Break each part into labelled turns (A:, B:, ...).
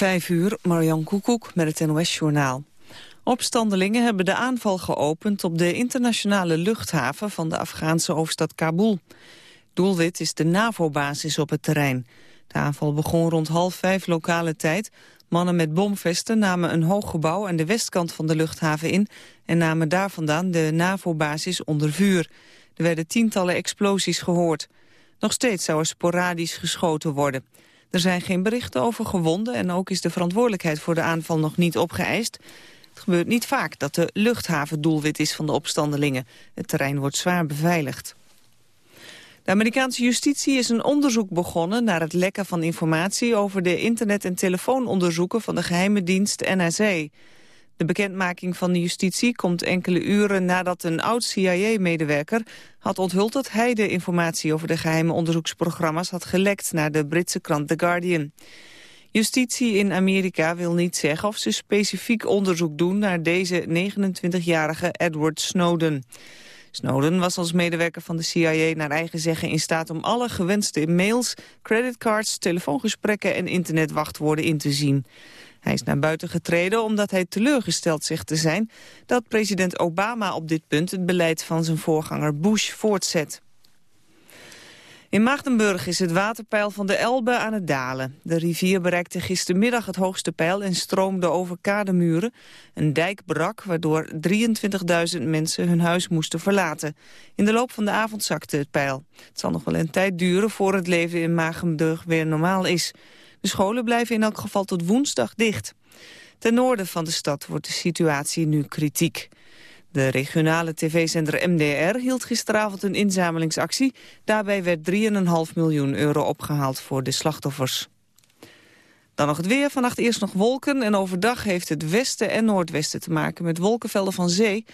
A: Vijf uur, Marjan Koekoek met het NOS-journaal. Opstandelingen hebben de aanval geopend op de internationale luchthaven van de Afghaanse hoofdstad Kabul. Doelwit is de NAVO-basis op het terrein. De aanval begon rond half vijf lokale tijd. Mannen met bomvesten namen een hoog gebouw aan de westkant van de luchthaven in... en namen daar vandaan de NAVO-basis onder vuur. Er werden tientallen explosies gehoord. Nog steeds zou er sporadisch geschoten worden. Er zijn geen berichten over gewonden en ook is de verantwoordelijkheid voor de aanval nog niet opgeëist. Het gebeurt niet vaak dat de luchthaven doelwit is van de opstandelingen. Het terrein wordt zwaar beveiligd. De Amerikaanse justitie is een onderzoek begonnen naar het lekken van informatie over de internet- en telefoononderzoeken van de geheime dienst NSA. De bekendmaking van de justitie komt enkele uren nadat een oud-CIA-medewerker had onthuld dat hij de informatie over de geheime onderzoeksprogramma's had gelekt naar de Britse krant The Guardian. Justitie in Amerika wil niet zeggen of ze specifiek onderzoek doen naar deze 29-jarige Edward Snowden. Snowden was als medewerker van de CIA naar eigen zeggen in staat om alle gewenste mails, creditcards, telefoongesprekken en internetwachtwoorden in te zien. Hij is naar buiten getreden omdat hij teleurgesteld zegt te zijn... dat president Obama op dit punt het beleid van zijn voorganger Bush voortzet. In Maagdenburg is het waterpeil van de Elbe aan het dalen. De rivier bereikte gistermiddag het hoogste peil en stroomde over kademuren. Een dijk brak, waardoor 23.000 mensen hun huis moesten verlaten. In de loop van de avond zakte het peil. Het zal nog wel een tijd duren voor het leven in Maagdenburg weer normaal is. De scholen blijven in elk geval tot woensdag dicht. Ten noorden van de stad wordt de situatie nu kritiek. De regionale tv-zender MDR hield gisteravond een inzamelingsactie. Daarbij werd 3,5 miljoen euro opgehaald voor de slachtoffers. Dan nog het weer. Vannacht eerst nog wolken en overdag heeft het westen en noordwesten te maken met wolkenvelden van zee.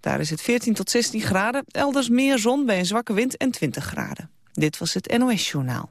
A: Daar is het 14 tot 16 graden. Elders meer zon bij een zwakke wind en 20 graden. Dit was het NOS Journaal.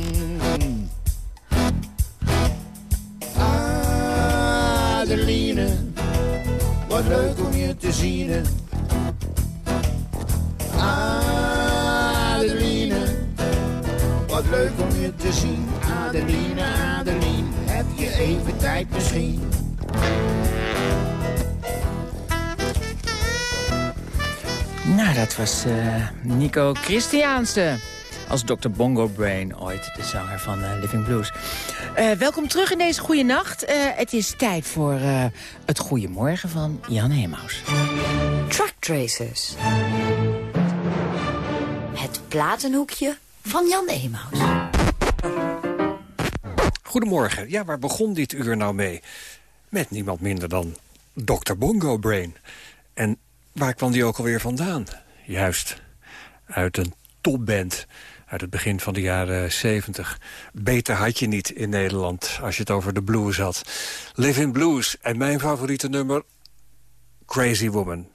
B: Adeline, wat leuk om je te zien. Adeline, wat leuk om je te zien. Adeline, Adeline, heb je even tijd misschien?
C: Nou, dat was uh, Nico Christiaanse. Als Dr. Bongo Brain, ooit de zanger van uh, Living Blues. Uh, welkom terug in deze goede nacht. het is tijd voor het Goedemorgen van Jan Hemaus.
D: Truck Tracers. Het platenhoekje van Jan Emaus.
E: Goedemorgen. Ja, waar begon dit uur nou mee? Met niemand minder dan Dr. Bongo Brain. En waar kwam die ook alweer vandaan? Juist, uit een topband uit het begin van de jaren 70. Beter had je niet in Nederland als je het over de blues had. Live in Blues en mijn favoriete nummer... Crazy Woman.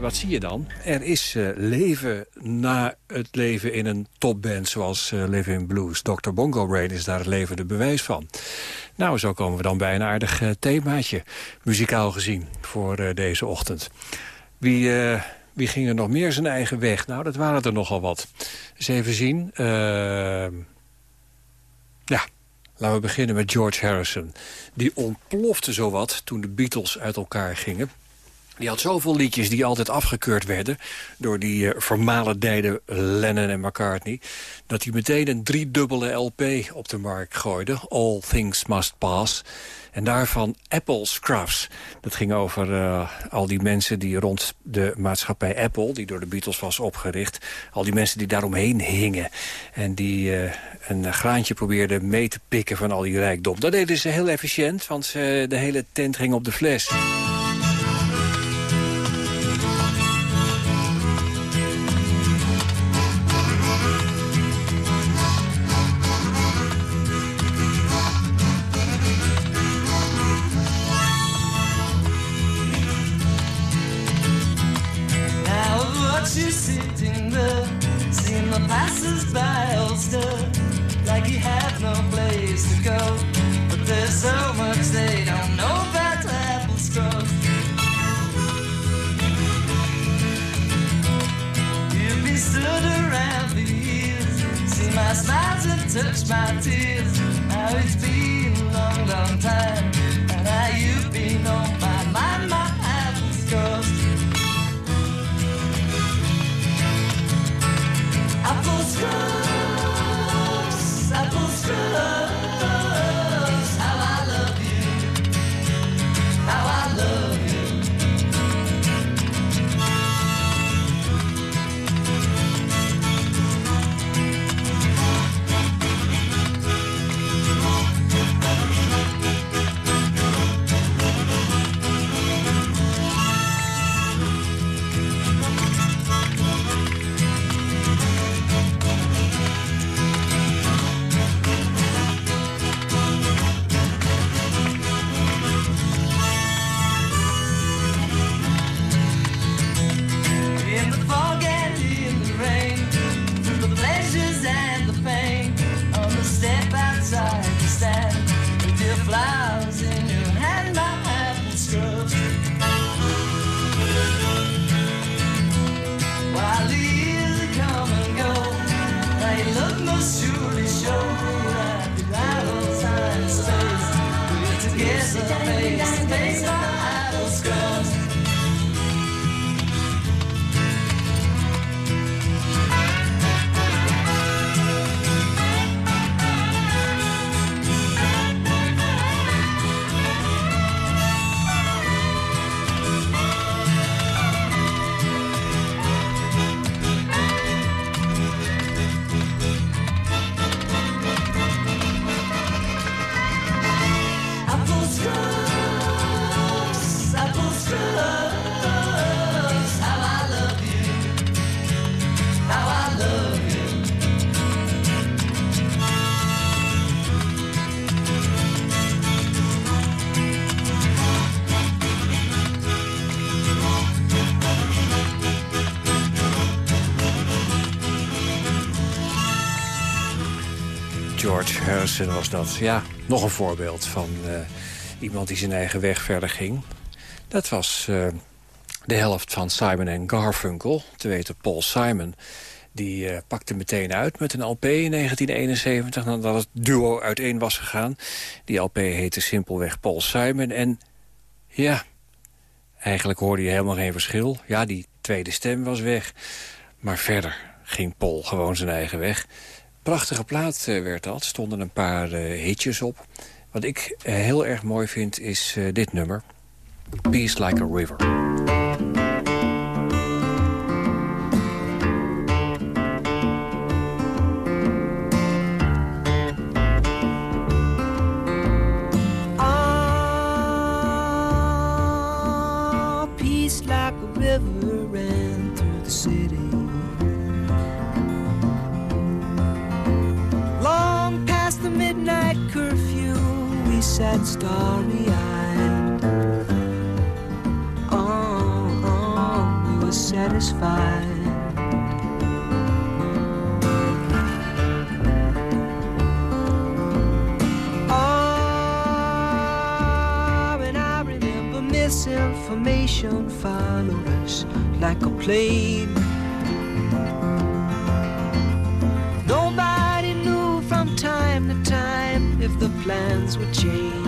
E: Wat zie je dan? Er is eh, leven na het leven in een topband zoals eh, Living Blues. Dr. Bongo Brain is daar het levende bewijs van. Nou, zo komen we dan bij een aardig eh, themaatje, muzikaal gezien, voor eh, deze ochtend. Wie, eh, wie ging er nog meer zijn eigen weg? Nou, dat waren er nogal wat. Eens even zien. Ehm, ja, laten we beginnen met George Harrison. Die ontplofte zowat toen de Beatles uit elkaar gingen. Die had zoveel liedjes die altijd afgekeurd werden... door die uh, vermalendijde Lennon en McCartney... dat hij meteen een driedubbele LP op de markt gooide. All Things Must Pass. En daarvan Apple Scruffs. Dat ging over uh, al die mensen die rond de maatschappij Apple... die door de Beatles was opgericht... al die mensen die daaromheen hingen. En die uh, een graantje probeerden mee te pikken van al die rijkdom. Dat deden ze heel efficiënt, want de hele tent ging op de fles. Was dat. Ja, nog een voorbeeld van uh, iemand die zijn eigen weg verder ging. Dat was uh, de helft van Simon en Garfunkel, te weten Paul Simon. Die uh, pakte meteen uit met een LP in 1971... nadat het duo uiteen was gegaan. Die LP heette simpelweg Paul Simon. En ja, eigenlijk hoorde je helemaal geen verschil. Ja, die tweede stem was weg. Maar verder ging Paul gewoon zijn eigen weg. Prachtige plaat uh, werd dat. stonden een paar uh, hitjes op. Wat ik uh, heel erg mooi vind is dit nummer. Peace Like a River.
F: Sat starry-eyed. Oh, oh, we were satisfied. Oh, and I remember misinformation followed us like a plague. Nobody knew from time to time if the plans would changed.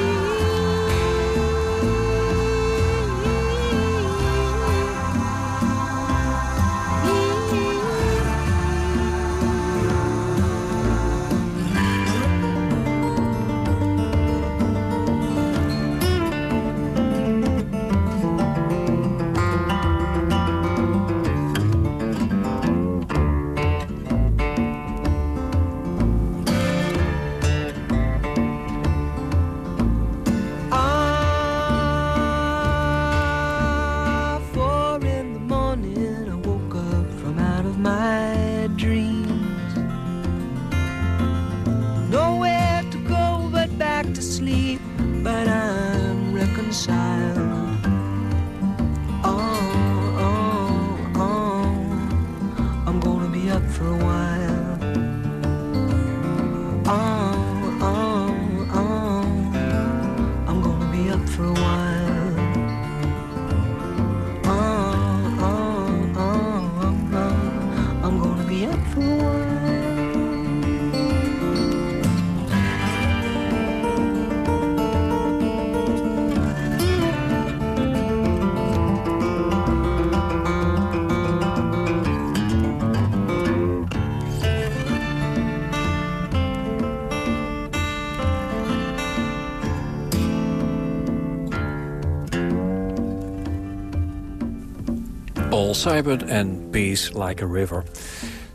E: Paul Simon en Peace Like a River.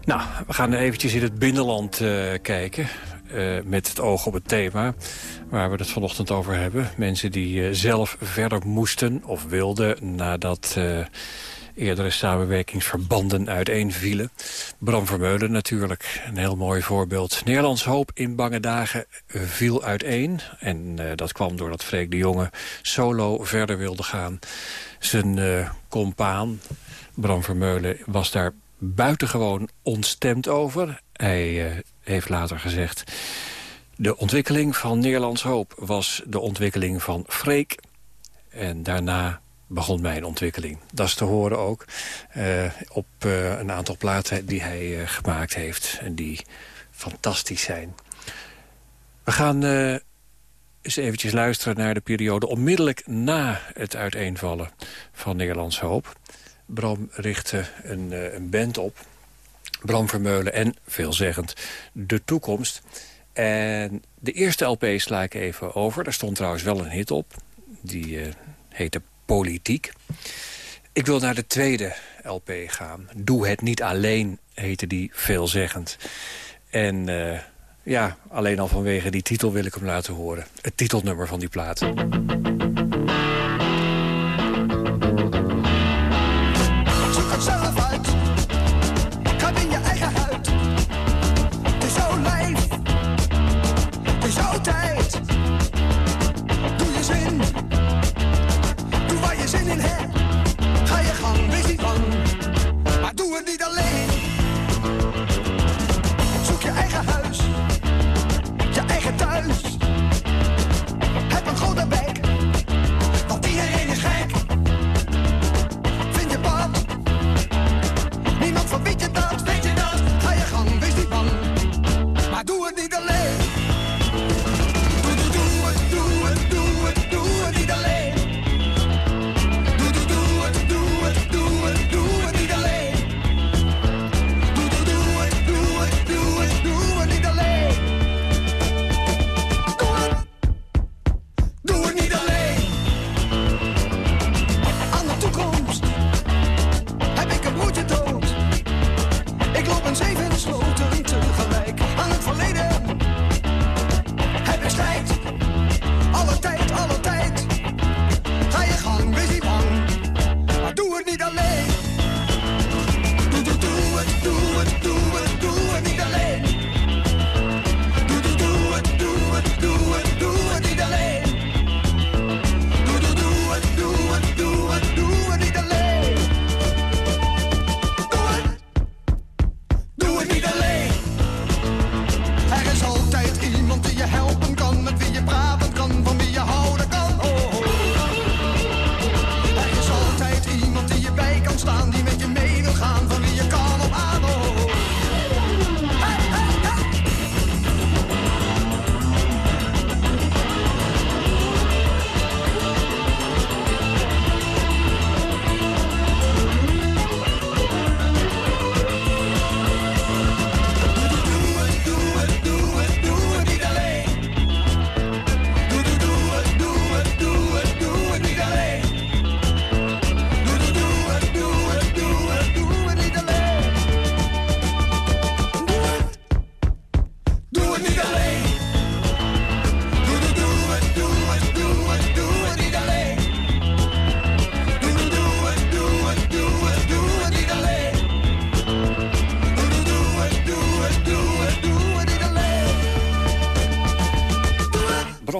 E: Nou, we gaan eventjes in het binnenland eh, kijken. eh, met het oog op het thema waar we het vanochtend over hebben. Mensen die eh, zelf verder moesten of wilden nadat eerdere samenwerkingsverbanden uiteenvielen. Bram Vermeulen natuurlijk, een heel mooi voorbeeld. Nederlands hoop in bange dagen viel uiteen. En dat kwam doordat Freek de Jonge solo verder wilde gaan. Zijn eh compaan, Bram Vermeulen, was daar buitengewoon ontstemd over. Hij eh, heeft later gezegd... De ontwikkeling van Nederlands Hoop was de ontwikkeling van Freek. En daarna begon mijn ontwikkeling. Dat is te horen ook eh, op eh, een aantal platen die hij gemaakt heeft. En die fantastisch zijn. We gaan eens eventjes luisteren naar de periode onmiddellijk na het uiteenvallen van Nederlands Hoop. Bram richtte een, eh, een band op. Bram Vermeulen en, veelzeggend, De Toekomst. En de eerste LP sla ik even over. Daar stond trouwens wel een hit op. Die eh, heette Politiek. Ik wil naar de tweede LP gaan. Doe het niet alleen, heette die veelzeggend. En eh,
G: ja, alleen al vanwege die titel wil ik hem laten horen. Het titelnummer van die plaat.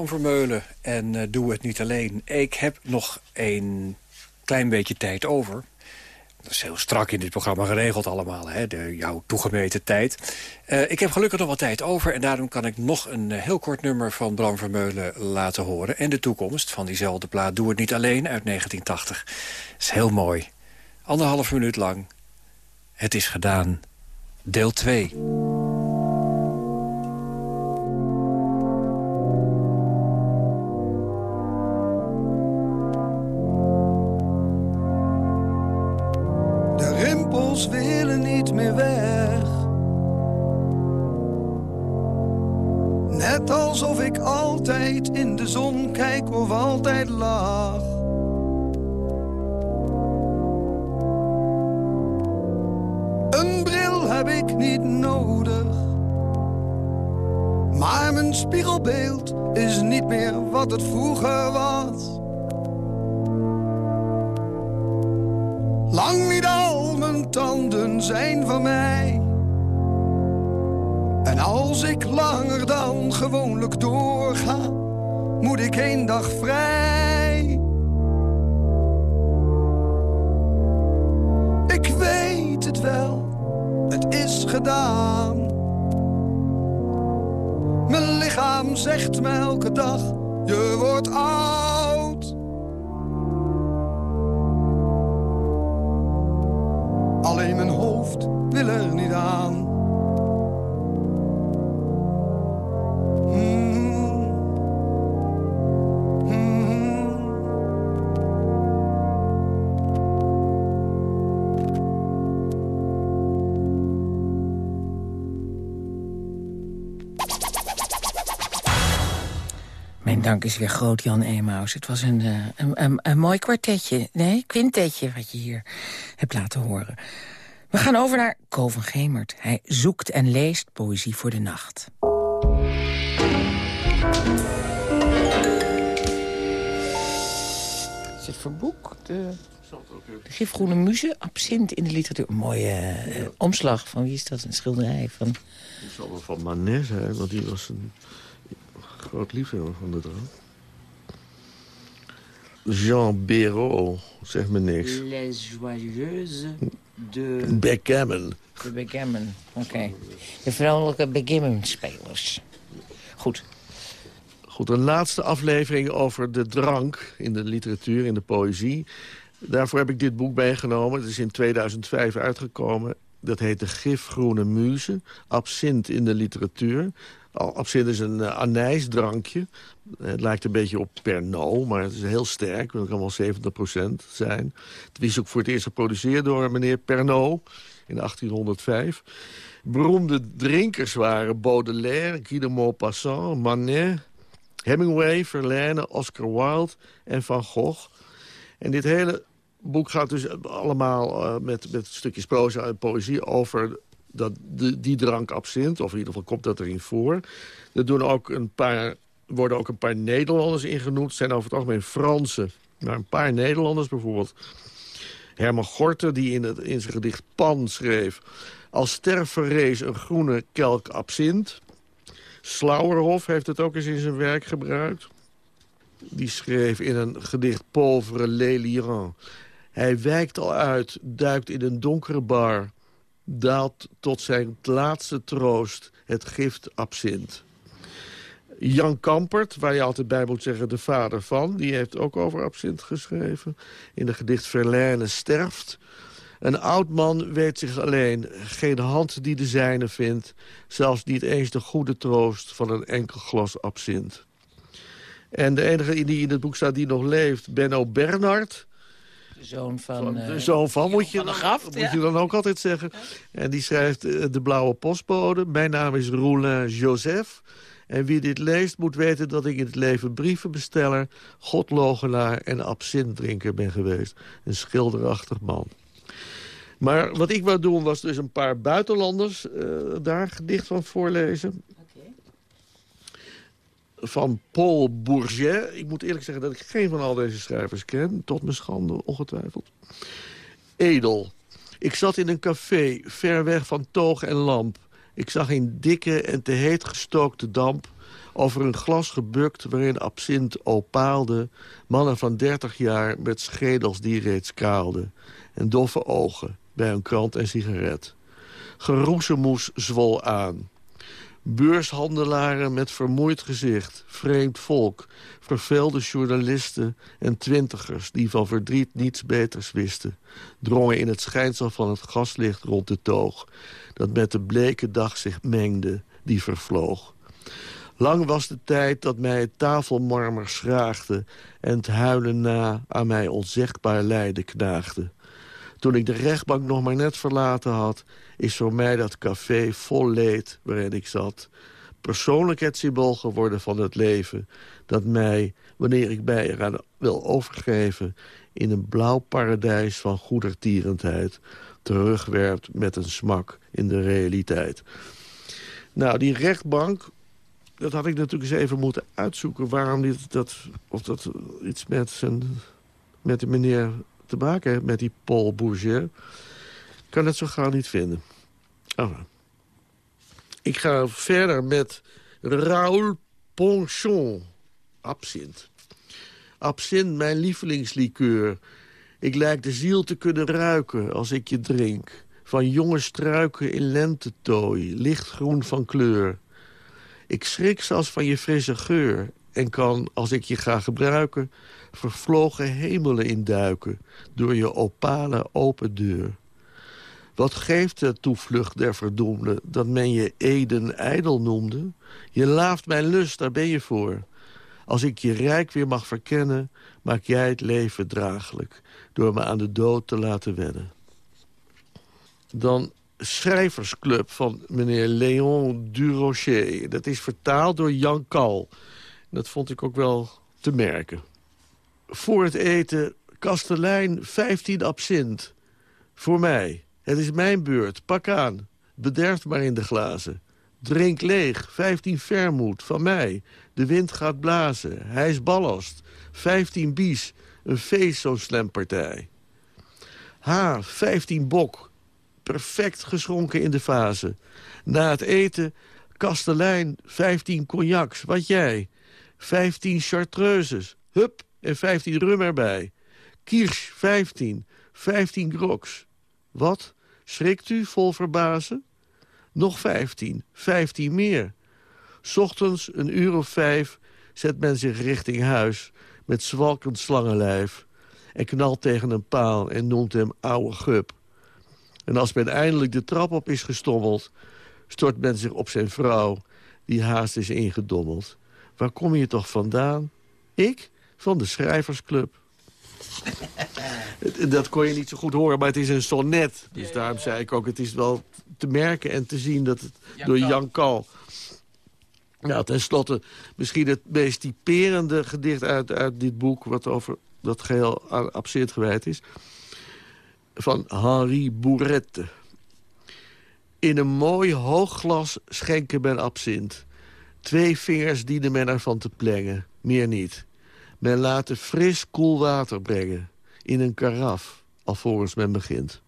G: Vermeulen en eh, doe het niet alleen. Ik heb nog een klein beetje tijd over. Dat is heel strak in dit programma geregeld allemaal, hè? De, jouw toegemeten tijd. Eh, ik heb gelukkig nog wat tijd over en daarom kan ik nog een eh, heel kort nummer van Bram Vermeulen laten horen. En de toekomst van diezelfde plaat Doe het niet alleen uit 1980. Dat is heel mooi. Anderhalf minuut lang. Het is gedaan. Deel 2.
H: mij. En als ik langer dan gewoonlijk doorga, moet ik één dag vrij. Ik weet het wel, het is gedaan. Mijn lichaam zegt me elke dag, je wordt aan.
C: dank is weer groot, Jan Emaus. Het was eh, een, een, een, mooi kwartetje, nee, quintetje wat je hier hebt laten horen. We gaan over naar Ko van Gemert. Hij zoekt en leest poëzie voor de nacht. Is het voor boek? De, de gifgroene muze, absint in de literatuur. Mooie eh, omslag. Van wie is dat? Een schilderij van...
I: Het zal wel van Manet hè, want die was een groot liefhebber van de drank. Jean Béraud, zegt me niks.
C: Les Joyeuses de,
I: Backgammon.
C: de Backgammon. Oké. De vrouwelijke Backgammon-spelers. Goed.
I: Goed, een laatste aflevering over de drank in de literatuur, in de poëzie. Daarvoor heb ik dit boek meegenomen. Het is in 2005 uitgekomen. Dat heet De Gifgroene Muze. Absint in de literatuur. Al- Absint is een uh, anijsdrankje. Het lijkt een beetje op Pernod, maar het is heel sterk. Het kan wel 70% zijn. Het is ook voor het eerst geproduceerd door meneer Pernod in 1805. Beroemde drinkers waren Baudelaire, Guy de Maupassant, Manet... Hemingway, Verlaine, Oscar Wilde en Van Gogh. En dit hele boek gaat dus allemaal eh, met, met stukjes proza en poëzie over dat, die drank absint. Of in ieder geval komt dat erin voor. Er doen ook een paar, worden ook een paar Nederlanders ingenoemd. Zijn over het algemeen Fransen. Maar een paar Nederlanders bijvoorbeeld. Herman Gorter, die in, het, in zijn gedicht Pan schreef... Als ster verrees een groene kelk absint. Slauerhoff heeft het ook eens in zijn werk gebruikt. Die schreef in een gedicht Pauvre Lelian. Hij wijkt al uit, duikt in een donkere bar... daalt tot zijn laatste troost het gift absint. Jan Kampert, waar je altijd bij moet zeggen de vader van... die heeft ook over absint geschreven. In de gedicht Verlaine sterft... Een oud man weet zich alleen, geen hand die de zijne vindt... zelfs niet eens de goede troost van een enkel glas absint. En de enige die in het boek staat die nog leeft, Benno Bernhard...
C: De zoon van... Eh,
I: de zoon van, moet je,
C: van Graft,
I: moet
C: ja.
I: je dan ook altijd zeggen. En die schrijft eh, De Blauwe Postbode. Mijn naam is Roulin Joseph. En wie dit leest moet weten dat ik in het leven brievenbesteller... godlogenaar en absintdrinker ben geweest. Een schilderachtig man. Maar wat ik wou doen was dus een paar buitenlanders eh, daar gedicht van voorlezen. Van Paul Bourget. Ik moet eerlijk zeggen dat ik geen van al deze schrijvers ken. Tot mijn schande, ongetwijfeld. Edel. Ik zat in een café, ver weg van toog en lamp. Ik zag een dikke en te heet gestookte damp... over een glas gebukt waarin absint opaalde... mannen van dertig jaar met schedels die reeds kaalden... en doffe ogen bij een krant en sigaret. Geroezemoes zwol aan. Beurshandelaren met vermoeid gezicht, vreemd volk... verveelde journalisten en twintigers die van verdriet niets beters wisten... drongen in het schijnsel van het gaslicht rond de toog... dat met de bleke dag zich mengde, die vervloog. Lang was de tijd dat mij het tafelmarmer schraagde... en het huilen na aan mij onzegbaar lijden knaagde. Toen ik de rechtbank nog maar net verlaten had... is voor mij dat café vol leed waarin ik zat... persoonlijkheidssymbool geworden van het leven... dat mij, wanneer ik mij eraan wil overgeven... in een blauw paradijs van goedertierendheid... terugwerpt met een smak in de realiteit. Nou, die rechtbank, dat had ik natuurlijk eens even moeten uitzoeken... waarom dit, dat, of dat iets met, zijn, met de meneer te maken met die Paul Bourget. Kan het zo gauw niet vinden. Oh. Ik ga verder met Raoul Ponchon. Absint. Absint, mijn lievelingslikeur. Ik lijk de ziel te kunnen ruiken als ik je drink. Van jonge struiken in lentetooi, lichtgroen van kleur. Ik schrik zelfs van je frisse geur... en kan, als ik je ga gebruiken... vervlogen hemelen induiken... door je opale open deur. Wat geeft de toevlucht der verdoemde... dat men je Eden ijdel noemde? Je laaft mijn lust, daar ben je voor. Als ik je rijk weer mag verkennen... maak jij het leven draaglijk... door me aan de dood te laten wennen. Dan schrijversclub van meneer Léon Durocher. Dat is vertaald door Jan Kal. Dat vond ik ook wel te merken. Voor het eten, kastelein 15 absint. Voor mij. Het is mijn beurt. Pak aan. Bederft maar in de glazen. Drink leeg, 15 vermoed, van mij. De wind gaat blazen, hij is ballast. 15 bies, een feest zo'n slampartij. H, 15 bok, perfect geschonken in de fase. Na het eten, kastelein, 15 cognacs, wat jij? 15 chartreuses, hup, en 15 rum erbij. Kirsch, 15, 15 groks. Wat? Schrikt u vol verbazen? Nog 15, 15 meer. Ochtends, een uur of vijf, zet men zich richting huis... met zwalkend slangenlijf... en knalt tegen een paal en noemt hem ouwe gup. En als men eindelijk de trap op is gestommeld... stort men zich op zijn vrouw, die haast is ingedommeld. Waar kom je toch vandaan? Ik? Van de schrijversclub. Dat kon je niet zo goed horen, maar het is een sonnet. Dus daarom zei ik ook, het is wel te merken en te zien dat het door Jan Kal... Nou, ten slotte misschien het meest typerende gedicht uit, uit dit boek... wat over dat geheel aan absurd gewijd is. Van Henri Bourrette. In een mooi hoog glas schenken men absint. Twee vingers dienen men ervan te plengen, meer niet. Men laat er fris koel water brengen. In een karaf, alvorens men begint.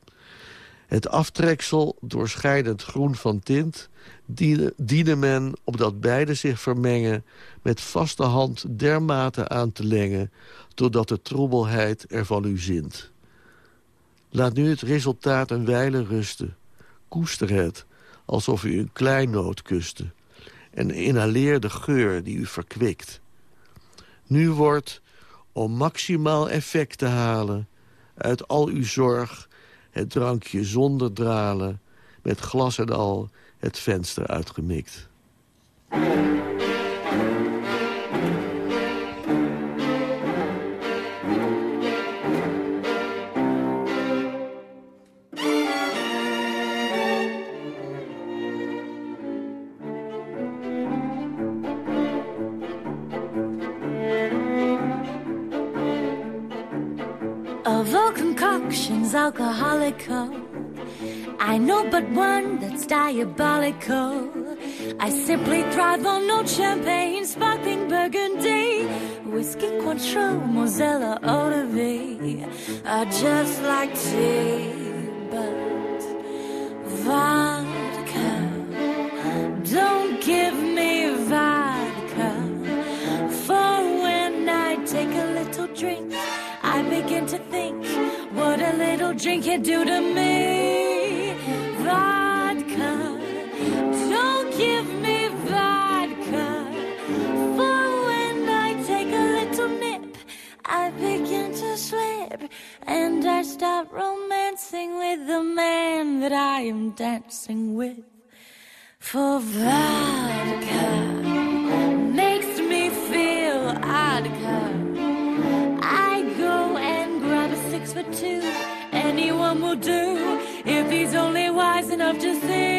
I: Het aftreksel, doorschijnend groen van tint... dienen men, opdat beide zich vermengen... met vaste hand dermate aan te lengen... totdat de troebelheid ervan u zint. Laat nu het resultaat een wijle rusten. Koester het, alsof u een kleinoot kuste. En inhaleer de geur die u verkwikt. Nu wordt, om maximaal effect te halen... uit al uw zorg het drankje zonder dralen... met glas en al het venster uitgemikt.
J: Of all concoctions, alcoholical. I know but one that's diabolical. I simply thrive on old champagne, sparkling burgundy, whiskey Cointreau, Mosella, eau de vie. I just like tea, drink can do to me. Vodka, don't give me vodka. For when I take a little nip, I begin to slip and I start romancing with the man that I am dancing with. For vodka makes me feel oddka. I go and grab a six for two. Anyone will do if he's only wise enough to see.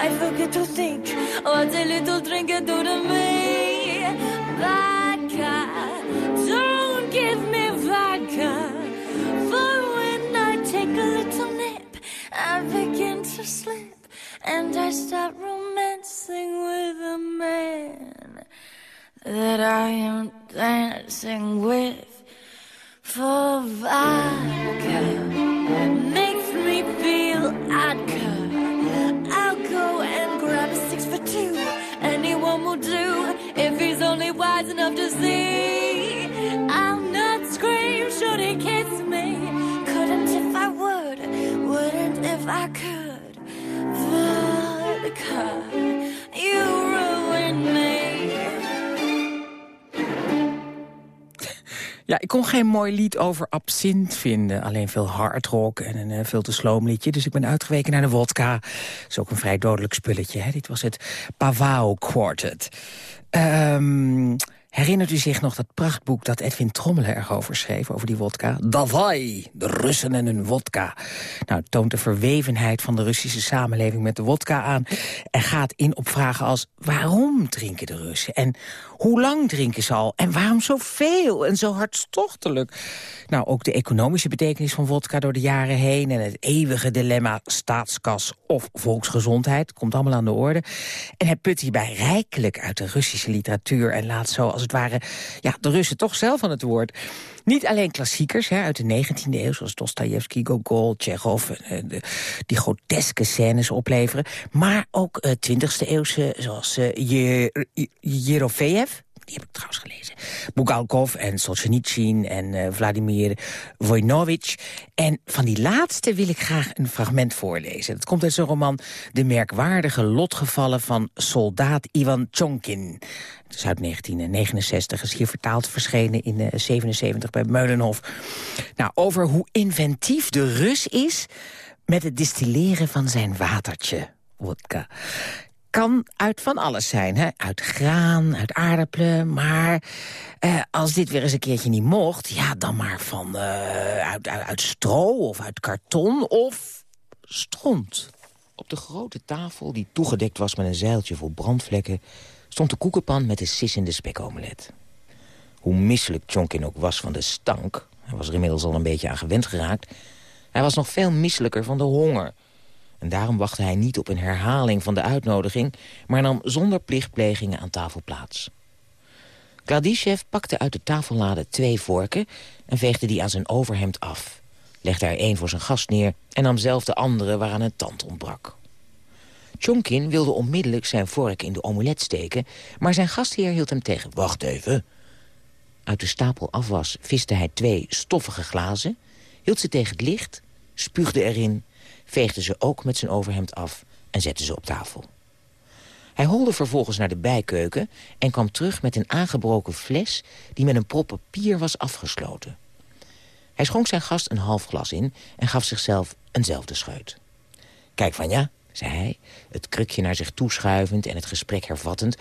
J: I forget to think what a little drink do to me. Vodka, don't give me vodka. For when I take a little nip, I begin to slip and I start romancing with a man that I am dancing with. For vodka makes me feel oddka. Two. Anyone will do if he's only wise enough to see. I'll not scream should he kiss me. Couldn't if I would, wouldn't if I could. Vodka, you
C: Ja, ik kon geen mooi lied over absint vinden. Alleen veel hardrock en een eh, veel te sloom liedje. Dus ik ben uitgeweken naar de wodka. Dat is ook een vrij dodelijk spulletje. Hè? Dit was het Pavao Quartet. Ehm Herinnert u zich nog dat prachtboek dat Edwin Trommelen erover schreef, over die wodka? Davai, de Russen en hun wodka. Nou, het toont de verwevenheid van de Russische samenleving met de wodka aan... en gaat in op vragen als waarom drinken de Russen? En hoe lang drinken ze al? En waarom zoveel en zo hartstochtelijk? Nou, ook de economische betekenis van wodka door de jaren heen... en het eeuwige dilemma staatskas of volksgezondheid... komt allemaal aan de orde. En hij put hierbij rijkelijk uit de Russische literatuur... en laat zo als het ware ja, de Russen toch zelf aan het woord. Niet alleen klassiekers hè, uit de 19e eeuw... zoals Dostoevsky, Gogol, Chekhov... Eh, die groteske scènes opleveren... maar ook uh, 20e eeuwse, zoals uh, Jerofeev die heb ik trouwens gelezen. Bugalkov en Solzhenitsyn en uh, Vladimir Voinovich. En van die laatste wil ik graag een fragment voorlezen. Dat komt uit zijn roman De merkwaardige lotgevallen van soldaat Ivan Tjonkin. Het is uit 1969, is hier vertaald verschenen in uh, 77 bij Meulenhof. Nou, over hoe inventief de Rus is met het distilleren van zijn watertje. Wodka kan uit van alles zijn. Hè? Uit graan, uit aardappelen. Maar eh, als dit weer eens een keertje niet mocht... ja, dan maar van uit, uit, uit stro of uit karton of stront. Op de grote tafel, die toegedekt was met een zeiltje vol brandvlekken... stond de koekenpan met de sissende spekomelet. Hoe misselijk Chonkin ook was van de stank... hij was er inmiddels al een beetje aan gewend geraakt... hij was nog veel misselijker van de honger... En daarom wachtte hij niet op een herhaling van de uitnodiging... maar nam zonder plichtplegingen aan tafel plaats. Kladyshev pakte uit de tafellade twee vorken... en veegde die aan zijn overhemd af. Legde er één voor zijn gast neer... en nam zelf de andere waaraan een tand ontbrak. Chonkin wilde onmiddellijk zijn vork in de omelet steken... maar zijn gastheer hield hem tegen. Wacht even. Uit de stapel afwas viste hij twee stoffige glazen... hield ze tegen het licht, spuugde erin veegde ze ook met zijn overhemd af en zette ze op tafel. Hij holde vervolgens naar de bijkeuken en kwam terug met een aangebroken fles... die met een prop papier was afgesloten. Hij schonk zijn gast een half glas in en gaf zichzelf eenzelfde scheut. Kijk, Vanja, zei hij, het krukje naar zich toeschuivend en het gesprek hervattend...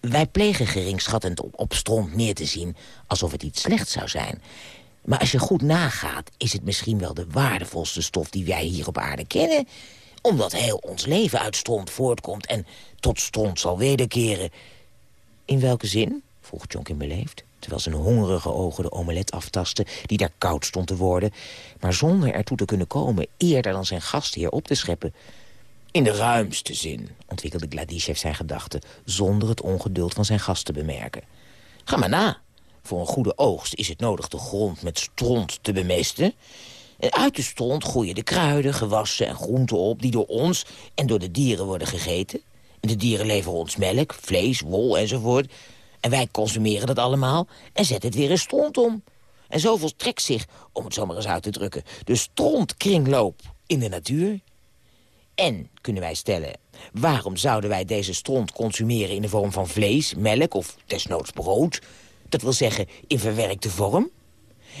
C: wij plegen geringschattend op, op stront neer te zien alsof het iets slechts zou zijn... Maar als je goed nagaat, is het misschien wel de waardevolste stof die wij hier op aarde kennen. Omdat heel ons leven uit stront voortkomt en tot stront zal wederkeren. In welke zin? vroeg Jonkin beleefd, terwijl zijn hongerige ogen de omelet aftasten... die daar koud stond te worden, maar zonder ertoe te kunnen komen... eerder dan zijn gastheer op te scheppen. In de ruimste zin, ontwikkelde Gladyshev zijn gedachten... zonder het ongeduld van zijn gast te bemerken. Ga maar na, voor een goede oogst is het nodig de grond met stront te bemesten. En uit de stront groeien de kruiden, gewassen en groenten op... die door ons en door de dieren worden gegeten. En de dieren leveren ons melk, vlees, wol enzovoort. En wij consumeren dat allemaal en zetten het weer in stront om. En zo volstrekt zich, om het zomaar eens uit te drukken... de strontkringloop in de natuur. En, kunnen wij stellen, waarom zouden wij deze stront consumeren... in de vorm van vlees, melk of desnoods brood... Dat wil zeggen in verwerkte vorm.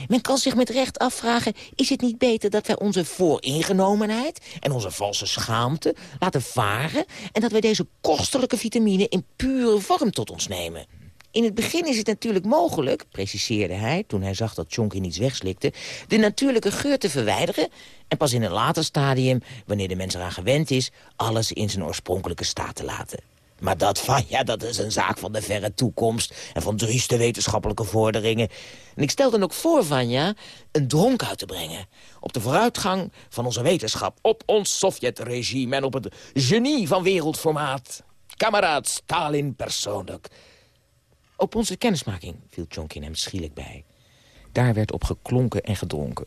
C: Men kan zich met recht afvragen, is het niet beter dat wij onze vooringenomenheid en onze valse schaamte laten varen en dat wij deze kostelijke vitamine in pure vorm tot ons nemen? In het begin is het natuurlijk mogelijk, preciseerde hij... toen hij zag dat Chonky niets wegslikte... de natuurlijke geur te verwijderen... en pas in een later stadium, wanneer de mens eraan gewend is... alles in zijn oorspronkelijke staat te laten. Maar dat van, ja, dat is een zaak van de verre toekomst... en van drieste wetenschappelijke vorderingen. En ik stel dan ook voor, Vanja, een dronk uit te brengen... op de vooruitgang van onze wetenschap... op ons Sovjet-regime en op het genie van wereldformaat. Kameraad Stalin persoonlijk. Op onze kennismaking viel Chonkin hem schielijk bij. Daar werd op geklonken en gedronken.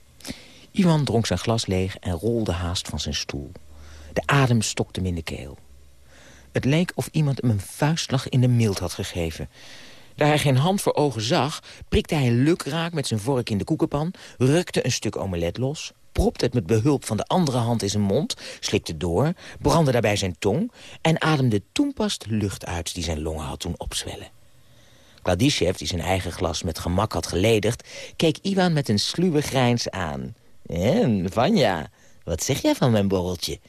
C: Iwan dronk zijn glas leeg en rolde haast van zijn stoel. De adem stokte hem in de keel. Het leek of iemand hem een vuistslag in de mild had gegeven. Daar hij geen hand voor ogen zag, prikte hij lukraak met zijn vork in de koekenpan... rukte een stuk omelet los, propte het met behulp van de andere hand in zijn mond... slikte door, brandde daarbij zijn tong... en ademde toen pas lucht uit die zijn longen had doen opzwellen. Gladyshev, die zijn eigen glas met gemak had geledigd... keek Iwan met een sluwe grijns aan. En, Vanja, wat zeg jij van mijn borreltje?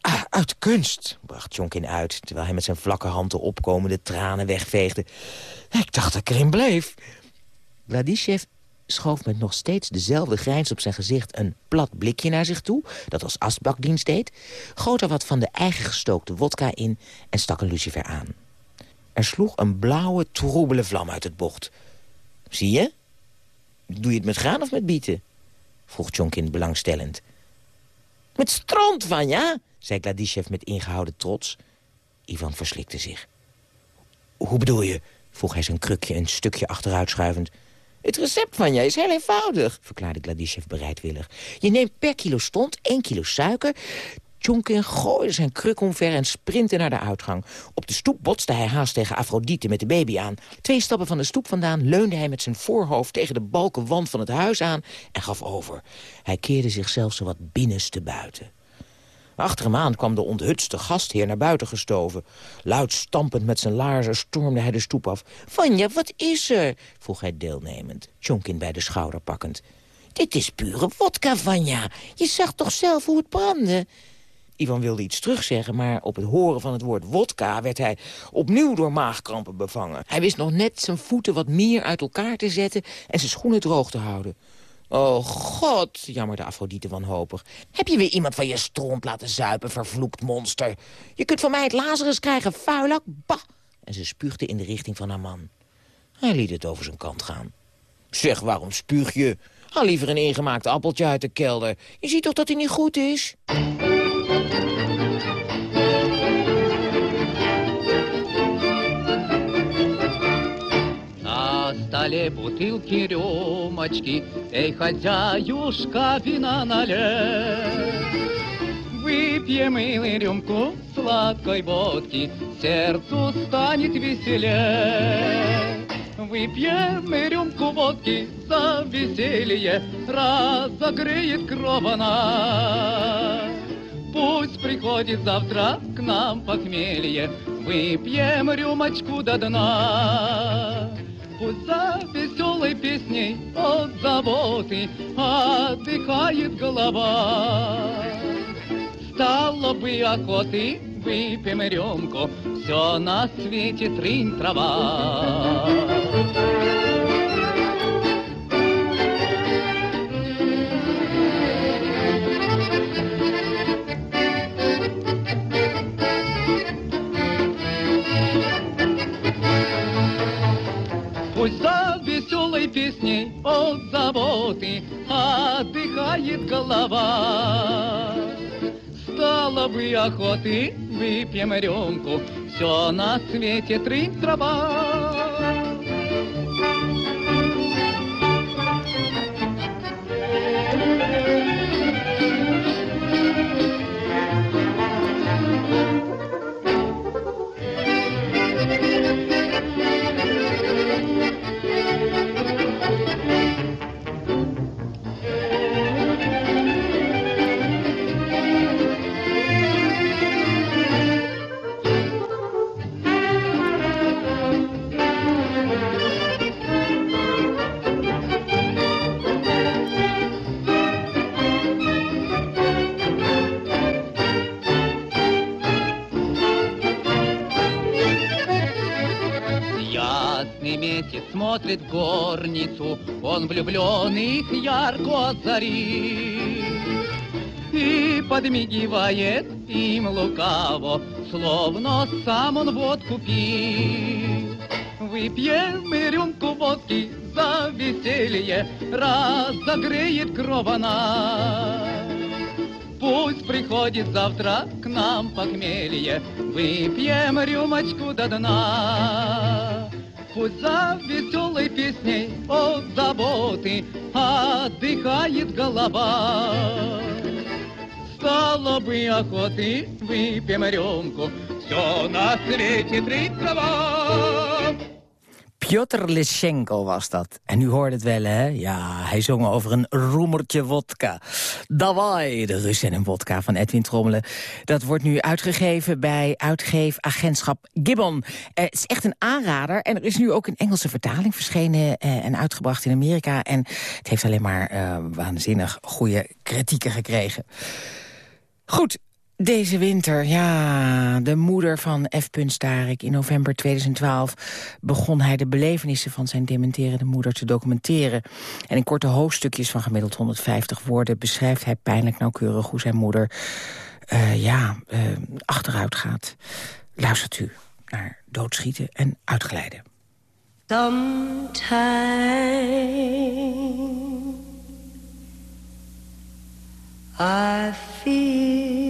C: Ah, uit kunst, bracht Jonkin uit... terwijl hij met zijn vlakke hand de opkomende tranen wegveegde. Ik dacht dat ik erin bleef. Gladyshev schoof met nog steeds dezelfde grijns op zijn gezicht... een plat blikje naar zich toe, dat als asbakdienst deed... goot er wat van de eigen gestookte wodka in en stak een lucifer aan. Er sloeg een blauwe, troebele vlam uit het bocht. Zie je? Doe je het met graan of met bieten? vroeg Jonkin belangstellend. Met stront, Vanja, zei Gladyshev met ingehouden trots. Ivan verslikte zich. Hoe bedoel je? vroeg hij zijn krukje een stukje achteruitschuivend. Het recept van je is heel eenvoudig, verklaarde Gladyshev bereidwillig. Je neemt per kilo stond één kilo suiker... Tjonkin gooide zijn kruk omver en sprintte naar de uitgang. Op de stoep botste hij haast tegen Afrodite met de baby aan. Twee stappen van de stoep vandaan leunde hij met zijn voorhoofd... tegen de balken wand van het huis aan en gaf over. Hij keerde zichzelf zo wat binnenste buiten. Achter hem aan kwam de onthutste gastheer naar buiten gestoven. Luid stampend met zijn laarzen stormde hij de stoep af. Vanja, wat is er? vroeg hij deelnemend, Tjonkin bij de schouder pakkend. Dit is pure vodka, Vanja. Je zag toch zelf hoe het brandde? Ivan wilde iets terugzeggen, maar op het horen van het woord wodka... werd hij opnieuw door maagkrampen bevangen. Hij wist nog net zijn voeten wat meer uit elkaar te zetten... en zijn schoenen droog te houden. Oh, god, jammerde Afrodite wanhopig. Heb je weer iemand van je stront laten zuipen, vervloekt monster? Je kunt van mij het Lazarus krijgen, vuilak, bah! En ze spuugde in de richting van haar man. Hij liet het over zijn kant gaan. Zeg, waarom spuug je? Haal liever een ingemaakt appeltje uit de kelder. Je ziet toch dat hij niet goed is?
K: Столе бутылки, рюмочки, Эй, хозяюшка, вина налей. Выпьем и рюмку сладкой водки, Сердцу станет веселее. Выпьем и рюмку водки за веселье, Разогреет кровь она. Пусть приходит завтра к нам похмелье, Выпьем рюмочку до дна. Пусть за веселой песней от заботы Отдыхает голова. Стало бы охоты, выпьем рюмку, Все на свете трынь трава. Песней от заботы отдыхает голова. Стало бы охоты, выпьем рюмку, все на свете трынь трава. Смотрит горницу, Он влюбленных ярко озарит. И подмигивает им лукаво, Словно сам он водку пил. Выпьем мы рюмку водки за веселье, Разогреет кровь она. Пусть приходит завтра к нам похмелье, Выпьем рюмочку до дна. Пусть за веселой песней от заботы Отдыхает голова. Стало бы охоты, выпьем рюмку, Все на свете три трава.
C: Piotr Lyschenko was dat. En u hoorde het wel, hè? Ja, hij zong over een roemertje wodka. Dawai, de Russen en wodka van Edwin Trommelen. Dat wordt nu uitgegeven bij uitgeefagentschap Gibbon. Eh, het is echt een aanrader. En er is nu ook een Engelse vertaling verschenen eh, en uitgebracht in Amerika. En het heeft alleen maar eh, waanzinnig goede kritieken gekregen. Goed, deze winter, ja, de moeder van F. Starik. In november 2012 begon hij de belevenissen van zijn dementerende moeder te documenteren. En in korte hoofdstukjes van gemiddeld 150 woorden... beschrijft hij pijnlijk nauwkeurig hoe zijn moeder uh, ja, uh, achteruit gaat. Luistert u naar doodschieten en uitglijden.
F: I feel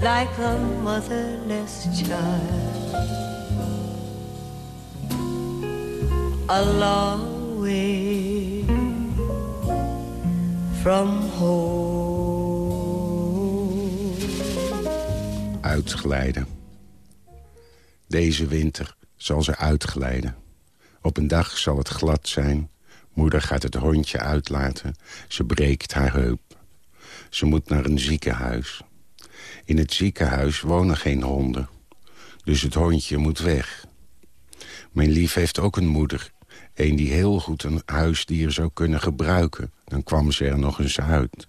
F: like a motherless child, a long way from home.
L: Uitglijden. Deze winter zal ze uitglijden. Op een dag zal het glad zijn Moeder gaat het hondje uitlaten. Ze breekt haar heup. Ze moet naar een ziekenhuis. In het ziekenhuis wonen geen honden. Dus het hondje moet weg. Mijn lief heeft ook een moeder. Een die heel goed een huisdier zou kunnen gebruiken. Dan kwam ze er nog eens uit.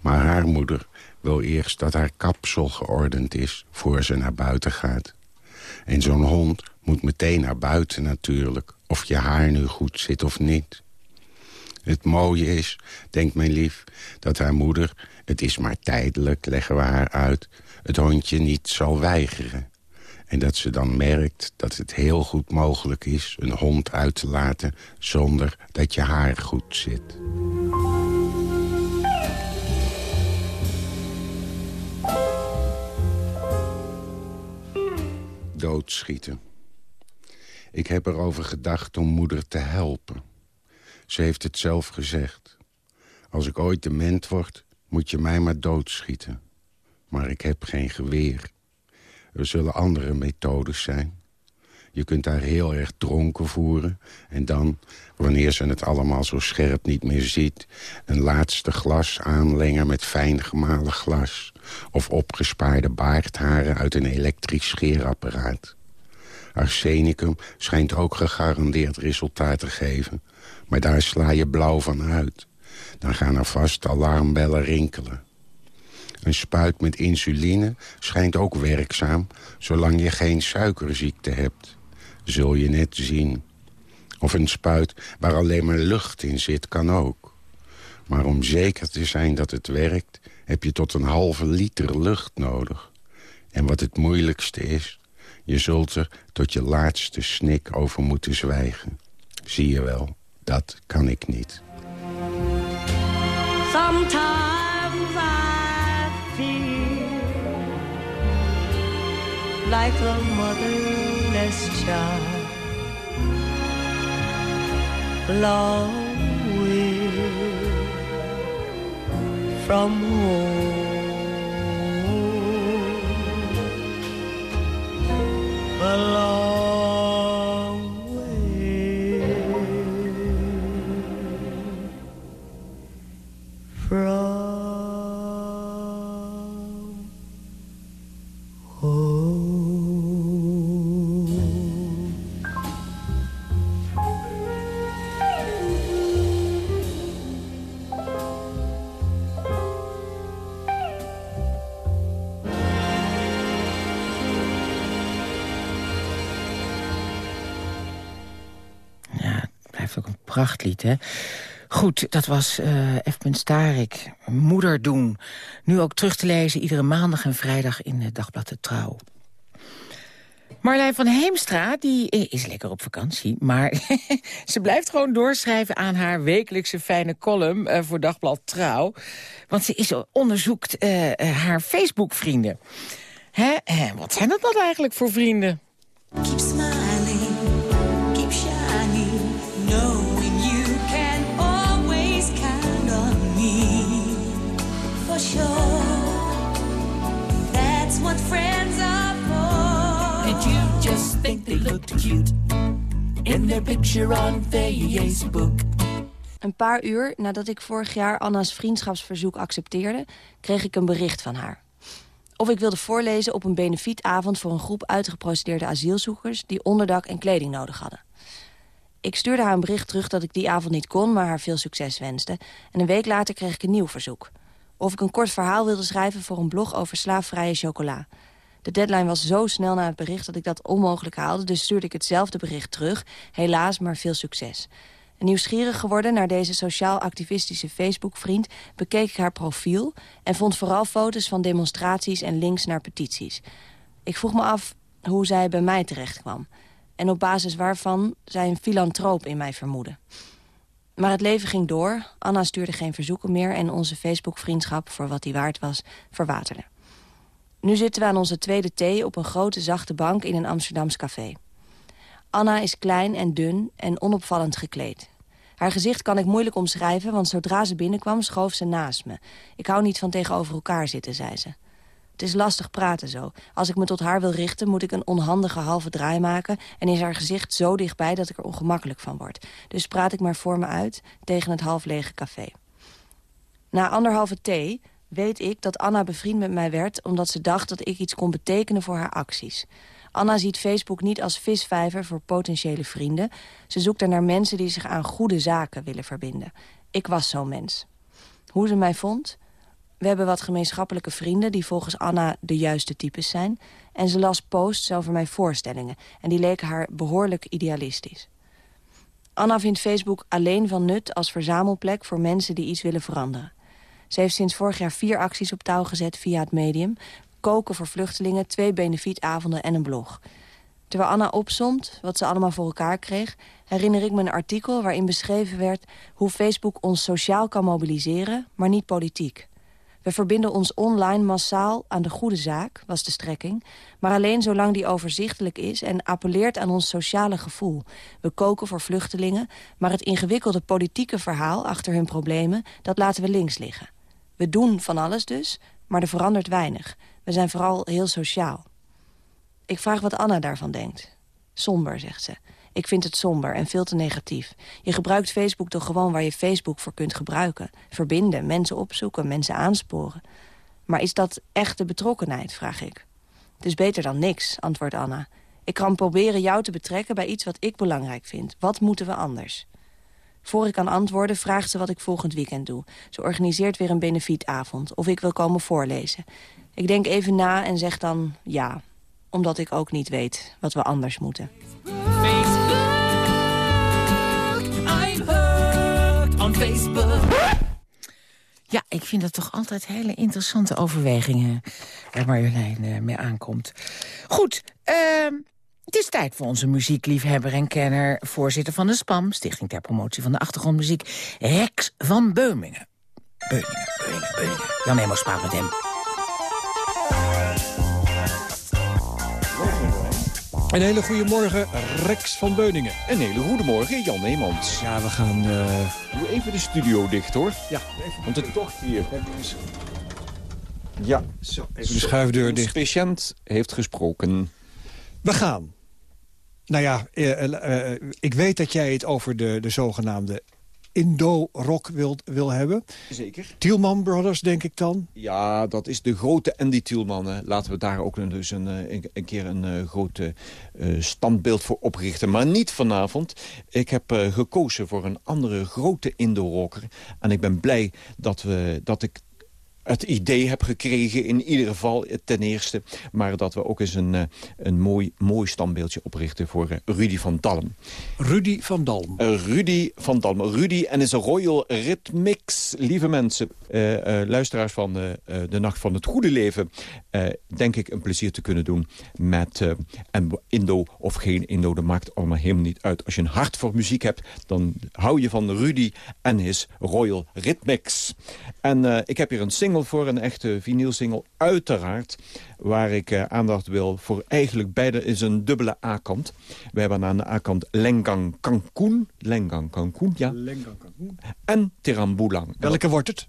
L: Maar haar moeder wil eerst dat haar kapsel geordend is... voor ze naar buiten gaat. En zo'n hond moet meteen naar buiten natuurlijk of je haar nu goed zit of niet. Het mooie is, denkt mijn lief, dat haar moeder... het is maar tijdelijk, leggen we haar uit... het hondje niet zal weigeren. En dat ze dan merkt dat het heel goed mogelijk is... een hond uit te laten zonder dat je haar goed zit. Doodschieten. Ik heb erover gedacht om moeder te helpen. Ze heeft het zelf gezegd. Als ik ooit dement word, moet je mij maar doodschieten. Maar ik heb geen geweer. Er zullen andere methodes zijn. Je kunt daar heel erg dronken voeren... en dan, wanneer ze het allemaal zo scherp niet meer ziet... een laatste glas aanlengen met fijn gemalen glas... of opgespaarde baardharen uit een elektrisch scheerapparaat. Arsenicum schijnt ook gegarandeerd resultaat te geven. Maar daar sla je blauw van uit. Dan gaan er vast alarmbellen rinkelen. Een spuit met insuline schijnt ook werkzaam... zolang je geen suikerziekte hebt. Zul je net zien. Of een spuit waar alleen maar lucht in zit, kan ook. Maar om zeker te zijn dat het werkt... heb je tot een halve liter lucht nodig. En wat het moeilijkste is... Je zult er tot je laatste snik over moeten zwijgen. Zie je wel, dat kan ik niet.
F: Sometimes I feel like a motherless child. Long way from home. a
C: prachtlied, hè? Goed, dat was uh, F. Starik, Moeder doen. Nu ook terug te lezen iedere maandag en vrijdag in het Dagblad De Trouw. Marlijn van Heemstra die is lekker op vakantie, maar ze blijft gewoon doorschrijven aan haar wekelijkse fijne column uh, voor Dagblad Trouw. Want ze is, onderzoekt uh, haar Facebook-vrienden. Wat zijn dat dan eigenlijk voor vrienden? In their picture on Facebook.
A: Een paar uur nadat ik vorig jaar Anna's vriendschapsverzoek accepteerde... kreeg ik een bericht van haar. Of ik wilde voorlezen op een benefietavond voor een groep uitgeprocedeerde asielzoekers... die onderdak en kleding nodig hadden. Ik stuurde haar een bericht terug dat ik die avond niet kon, maar haar veel succes wenste. En een week later kreeg ik een nieuw verzoek. Of ik een kort verhaal wilde schrijven voor een blog over slaafvrije chocola. De deadline was zo snel na het bericht dat ik dat onmogelijk haalde... dus stuurde ik hetzelfde bericht terug. Helaas, maar veel succes. Nieuwsgierig geworden naar deze sociaal-activistische Facebook-vriend... bekeek ik haar profiel en vond vooral foto's van demonstraties en links naar petities. Ik vroeg me af hoe zij bij mij terecht kwam. En op basis waarvan zij een filantroop in mij vermoedde. Maar het leven ging door, Anna stuurde geen verzoeken meer... en onze Facebook-vriendschap, voor wat die waard was, verwaterde. Nu zitten we aan onze tweede thee op een grote zachte bank in een Amsterdams café. Anna is klein en dun en onopvallend gekleed. Haar gezicht kan ik moeilijk omschrijven, want zodra ze binnenkwam schoof ze naast me. Ik hou niet van tegenover elkaar zitten, zei ze. Het is lastig praten zo. Als ik me tot haar wil richten, moet ik een onhandige halve draai maken... en is haar gezicht zo dichtbij dat ik er ongemakkelijk van word. Dus praat ik maar voor me uit tegen het half lege café. Na anderhalve thee weet ik dat Anna bevriend met mij werd... omdat ze dacht dat ik iets kon betekenen voor haar acties. Anna ziet Facebook niet als visvijver voor potentiële vrienden. Ze zoekt er naar mensen die zich aan goede zaken willen verbinden. Ik was zo'n mens. Hoe ze mij vond? We hebben wat gemeenschappelijke vrienden die volgens Anna de juiste types zijn. En ze las posts over mijn voorstellingen. En die leken haar behoorlijk idealistisch. Anna vindt Facebook alleen van nut als verzamelplek voor mensen die iets willen veranderen. Ze heeft sinds vorig jaar vier acties op touw gezet via het medium koken voor vluchtelingen, twee benefietavonden en een blog. Terwijl Anna opsomt wat ze allemaal voor elkaar kreeg... herinner ik me een artikel waarin beschreven werd... hoe Facebook ons sociaal kan mobiliseren, maar niet politiek. We verbinden ons online massaal aan de goede zaak, was de strekking... maar alleen zolang die overzichtelijk is en appelleert aan ons sociale gevoel. We koken voor vluchtelingen, maar het ingewikkelde politieke verhaal... achter hun problemen, dat laten we links liggen. We doen van alles dus, maar er verandert weinig. We zijn vooral heel sociaal. Ik vraag wat Anna daarvan denkt. Somber, zegt ze. Ik vind het somber en veel te negatief. Je gebruikt Facebook toch gewoon waar je Facebook voor kunt gebruiken. Verbinden, mensen opzoeken, mensen aansporen. Maar is dat echte betrokkenheid, vraag ik. Het is beter dan niks, antwoordt Anna. Ik kan proberen jou te betrekken bij iets wat ik belangrijk vind. Wat moeten we anders? Voor ik kan antwoorden vraagt ze wat ik volgend weekend doe. Ze organiseert weer een benefietavond. Of ik wil komen voorlezen. Ik denk even na en zeg dan ja. Omdat ik ook niet weet wat we anders moeten. Ja, ik vind dat toch altijd hele interessante overwegingen... waar Marjolein uh, mee aankomt. Goed, uh, het is tijd voor onze muziekliefhebber en kenner... voorzitter van de SPAM, Stichting ter Promotie van de Achtergrondmuziek... Rex van Beumingen. Beuningen, Beuningen, Beuningen. Jan Emo spraat met hem.
E: Een hele goede morgen, Rex van Beuningen. Een hele goede morgen, Jan Neemans. Ja, we gaan... Uh... Doe even de studio dicht, hoor. Ja, even Want het toch hier. Ja, Zo, even de schuifdeur dicht. De patiënt heeft gesproken. We gaan. Nou ja, uh, uh, ik weet dat jij het over de, de zogenaamde Indo-rock wil, wil hebben.
M: Zeker.
E: Tielman Brothers, denk ik dan?
M: Ja, dat is de grote Andy Tielman. Laten we daar ook dus een, een, een keer een uh, groot uh, standbeeld voor oprichten. Maar niet vanavond. Ik heb uh, gekozen voor een andere grote Indo-rocker. En ik ben blij dat, we, dat ik het idee heb gekregen, in ieder geval eh, ten eerste. Maar dat we ook eens een, eh, een mooi, mooi standbeeldje oprichten voor eh, Rudy van Dalm.
E: Rudy van Dalm.
M: Rudy van Dalm. Rudy en is een Royal Rhythmix. Lieve mensen, luisteraars van de Nacht van het Goede Leven... denk ik een plezier te kunnen doen met en Indo of geen Indo. Dat maakt allemaal helemaal niet uit. Als je een hart voor muziek hebt, dan hou je van Rudy en his Royal Rhythmix. En ik heb hier een single voor, een echte vinylsingle, uiteraard... waar ik eh, aandacht wil voor eigenlijk beide is een dubbele A-kant. We hebben aan de A-kant Lengang Cancun. Lengang Cancun, ja. En Terambulang.
E: Welke wordt het?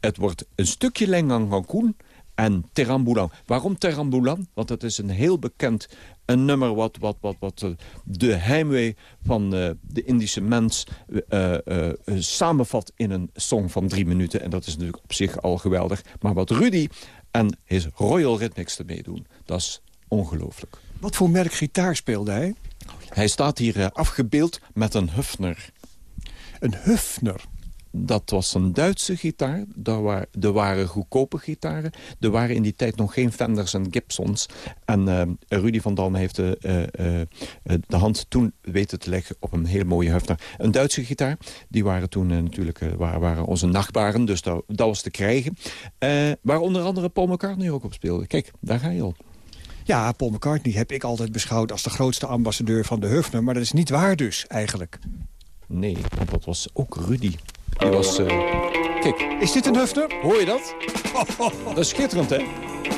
M: Het wordt een stukje Lengang Cancun en Terambulang. Waarom Terambulang? Want het is een heel bekend een nummer wat, wat, wat, wat eh, de heimwee van eh, de Indische mens eh, samenvat in een song van drie minuten. En dat is natuurlijk op zich al geweldig. Maar wat Rudy en his Royal Rhythmics ermee doen, dat is ongelooflijk.
E: Wat voor merk gitaar speelde hij?
M: Hij staat hier afgebeeld met een Hufner.
E: Een Hufner?
M: Dat was een Duitse gitaar. Er waren, er waren goedkope gitaren. Er waren in die tijd nog geen Fenders en Gibsons. En eh, Rudy van Dam heeft de, eh, eh, de hand toen weten te leggen op een hele mooie Hufner. Een Duitse gitaar. Die waren toen natuurlijk waren, waren onze nachtbaren. Dus dat, dat was te krijgen. Waar onder andere Paul McCartney ook op speelde. Kijk, daar ga je al.
E: Ja, Paul McCartney heb ik altijd beschouwd als de grootste ambassadeur van de Hufner. Maar dat is niet waar dus, eigenlijk.
M: Nee, want dat was ook Rudy. Die was... eh, Kijk.
E: Is dit een Hufner?
M: Hoor je dat? Dat is schitterend, hè?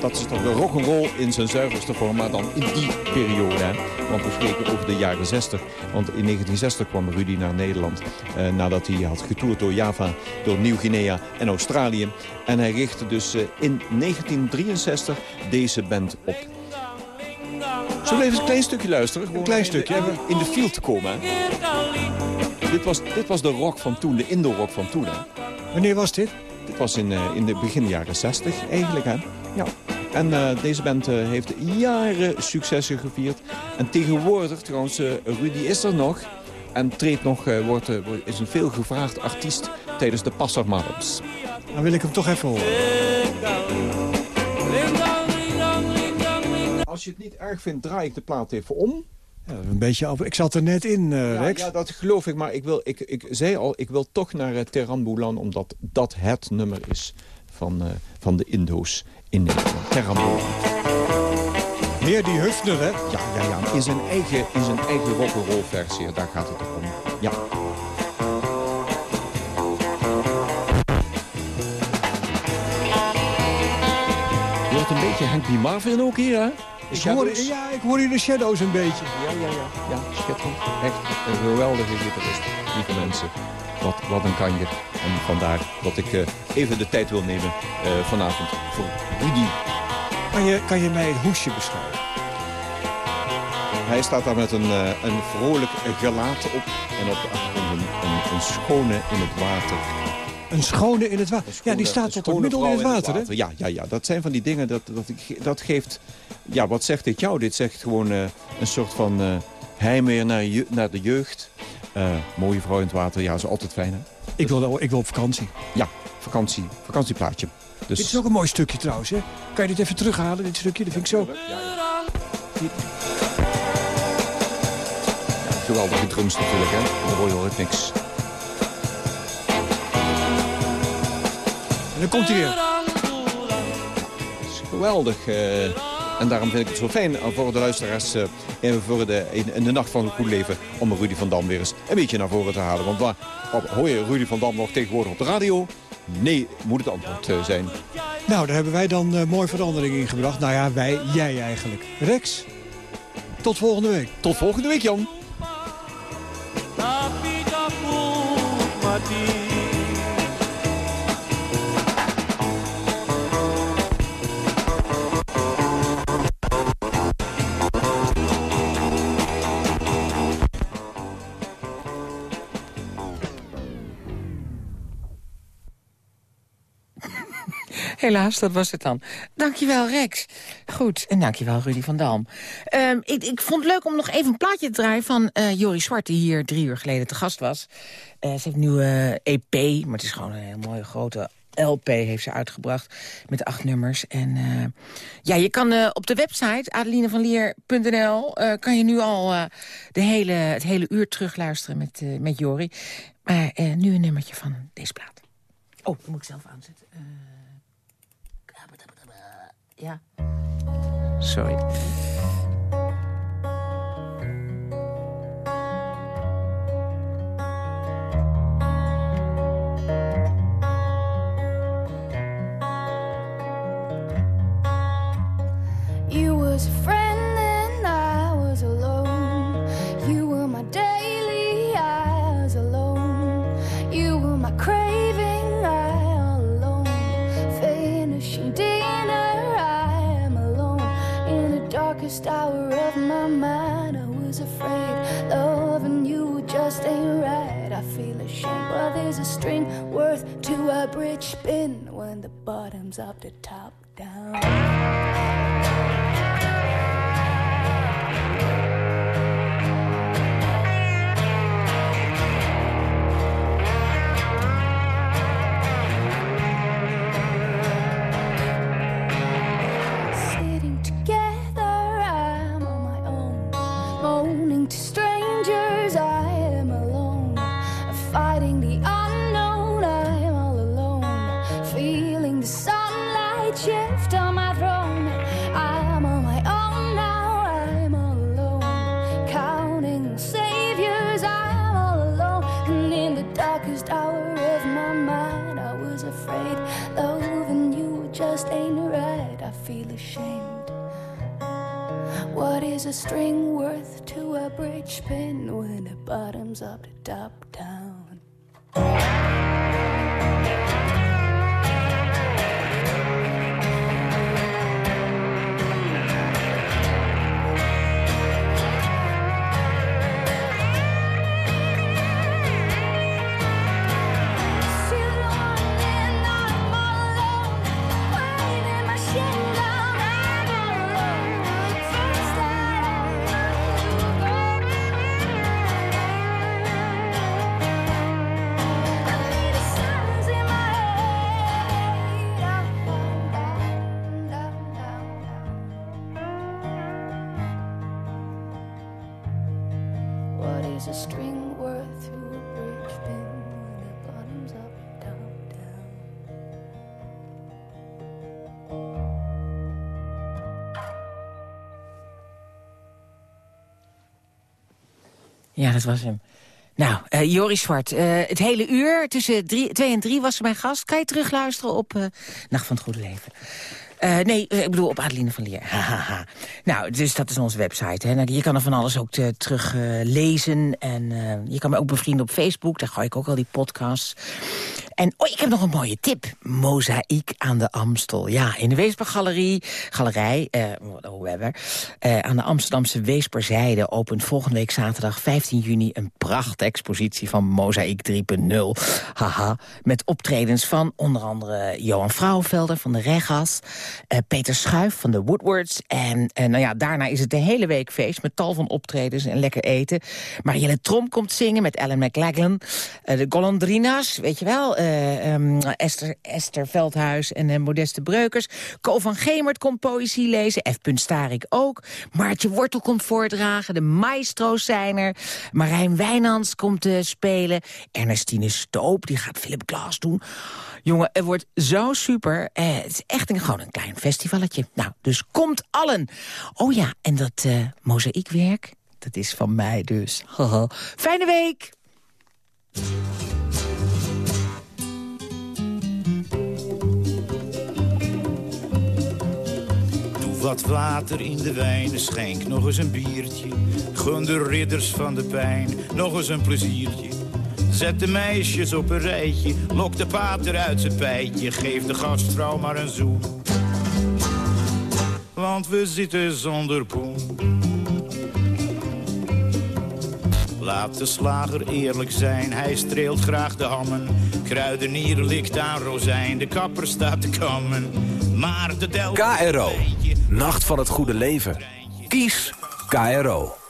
M: Dat is toch de rock'n'roll in zijn zuiverste vorm, maar dan in die periode. Hè? Want we spreken over de jaren 60. Want in 1960 kwam Rudy naar Nederland. Eh, nadat hij had getoerd door Java, door Nieuw-Guinea en Australië. En hij richtte dus eh, in 1963 deze band op. Zullen we even een klein stukje luisteren? Gewoon
E: Een klein stukje.
M: In de, in de field te komen, hè? Dit was, dit was de rock van toen, de Indo-rock van toen, hè?
E: Wanneer was dit?
M: Dit was in, eh, in de begin jaren 60 eigenlijk, hè? Ja. En eh, deze band eh, heeft jaren successen gevierd. En tegenwoordig, trouwens, Rudy is er nog. En treedt nog, eh, wordt, is een veelgevraagd artiest tijdens de Passermarms.
E: Dan wil ik hem toch even horen.
M: Als je het niet erg vindt, draai ik de plaat even om.
E: Ja, een beetje af. Ik zat er net in,
M: Ja,
E: Rex.
M: ja, dat geloof ik. Maar ik, wil, ik, ik zei al, ik wil toch naar uh, omdat dat het nummer is van, eh, van de Indo's in Nederland. Terambulan.
E: Meer die Hufner, hè?
M: Ja, ja, ja. In zijn eigen, in zijn eigen rock'n'roll versie. Daar gaat het toch om. Ja. Je wordt een beetje Henk B. Marvin ook hier, hè?
E: Ik hoor, ja, ik hoor hier de Shadows een beetje.
M: Ja, ja, ja. Ja, schitterend. Echt een geweldige gitarist, lieve mensen. Wat, wat een kan je. En vandaar dat ik eh, even de tijd wil nemen eh, vanavond voor Rudy.
E: Kan je, kan je mij het hoesje beschrijven?
M: Hij staat daar met een, eh, een vrolijk gelaat op. En op de achtergrond een, een schone in het water.
E: Een schone in het water. Ja, die staat tot het middel in het water, hè?
M: Ja, ja, ja, dat zijn van die dingen, dat, dat, dat geeft... Ja, wat zegt dit jou? Dit zegt gewoon eh, een soort van eh heimwee naar, je, naar de jeugd. Eh, mooie vrouw in het water, ja, is altijd fijn, hè?
E: Ik wil, ik wil op vakantie.
M: Ja, vakantie, vakantieplaatje. Dus...
E: Dit is ook een mooi stukje trouwens, hè? Kan je dit even terughalen, dit stukje? Dat vind ik zo...
M: Geweldige drums natuurlijk, hè? De Royal Rhythmics.
E: En dan komt hij weer.
M: is geweldig. eh, en daarom vind ik het zo fijn eh, voor de luisteraars eh, en voor de, in, in de nacht van het goed leven... om Rudy van Dam weer eens een beetje naar voren te halen. Want waar, op- hoor je Rudy van Dam nog tegenwoordig op de radio? Nee, moet het antwoord zijn.
E: Nou, daar hebben wij dan eh mooi verandering in gebracht. Nou ja, wij, jij eigenlijk. Rex, tot volgende week.
M: Tot volgende week, Jan.
C: Helaas, dat was het dan. Dankjewel, Rex. Goed, en dankjewel, Rudy van Dam. Ehm, ik, ik vond het leuk om nog even een plaatje te draaien van eh Jori Zwart... die hier drie uur geleden te gast was. Eh, ze heeft een nieuwe EP, maar het is gewoon een heel mooie grote LP heeft ze uitgebracht met acht nummers. En eh, ja, je kan op de website adelinevanlier.nl uh, kan je nu al uh, de hele, het hele uur terugluisteren met, uh, met Jori. Maar nu een nummertje van deze plaat. Oh, moet ik zelf aanzetten. Ja. Sorry.
N: You was a Ashamed. Well, there's a string worth to a bridge spin when the bottom's up, the top down.
C: Ja, dat was hem. Nou, eh, Joris Zwart, eh, het hele uur tussen drie, twee en drie was mijn gast. Kan je terugluisteren op eh, Nacht van het Goede Leven? Nee, ik bedoel op Adeline van Leer. Nou, dus dat is onze website. Hè. Nou, Je kan er van alles ook te- terug lezen. En je kan me ook bevrienden op Facebook. Daar gooi ik ook al die podcasts. En oh, ik heb nog een mooie tip. Mozaïek aan de Amstel. Ja, in de Weespergalerie, galerij, eh oh, Webber, eh, aan de Amsterdamse Weesperzijde opent volgende week zaterdag 15 juni een prachtexpositie van Mozaïek 3.0. Haha, met optredens van onder andere Johan Vrouwenvelder van de Regas, eh, Peter Schuif van de Woodwards. En eh, nou ja, daarna is het de hele week feest met tal van optredens en lekker eten. Marielle Trom komt zingen met Ellen McLaglen. Eh, de Golondrina's, weet je wel. Eh, ehm, Esther, Veldhuis en eh, Modeste Breukers. Co van Gemert komt poëzie lezen. F. Starik ook. Maartje Wortel komt voordragen. De maestro's zijn er. Marijn Wijnands komt eh, spelen. Ernestine Stoop, die gaat Philip Glass doen. Jongen, het wordt zo super. Het is echt een, gewoon een klein festivalletje. Nou, dus komt allen. Oh ja, en dat mozaïekwerk, dat is van mij dus. Fijne week!
O: Wat water in de wijn, schenk nog eens een biertje. Gun de ridders van de pijn nog eens een pleziertje. Zet de meisjes op een rijtje, lok de pater uit zijn pijtje. Geef de gastvrouw maar een zoen. Want we zitten zonder poen. Laat de slager eerlijk zijn, hij streelt graag de hammen. Kruidenier likt aan rozijn, de kapper staat te kammen. Maar de del...
P: KRO. Nacht van het goede leven. Kies KRO.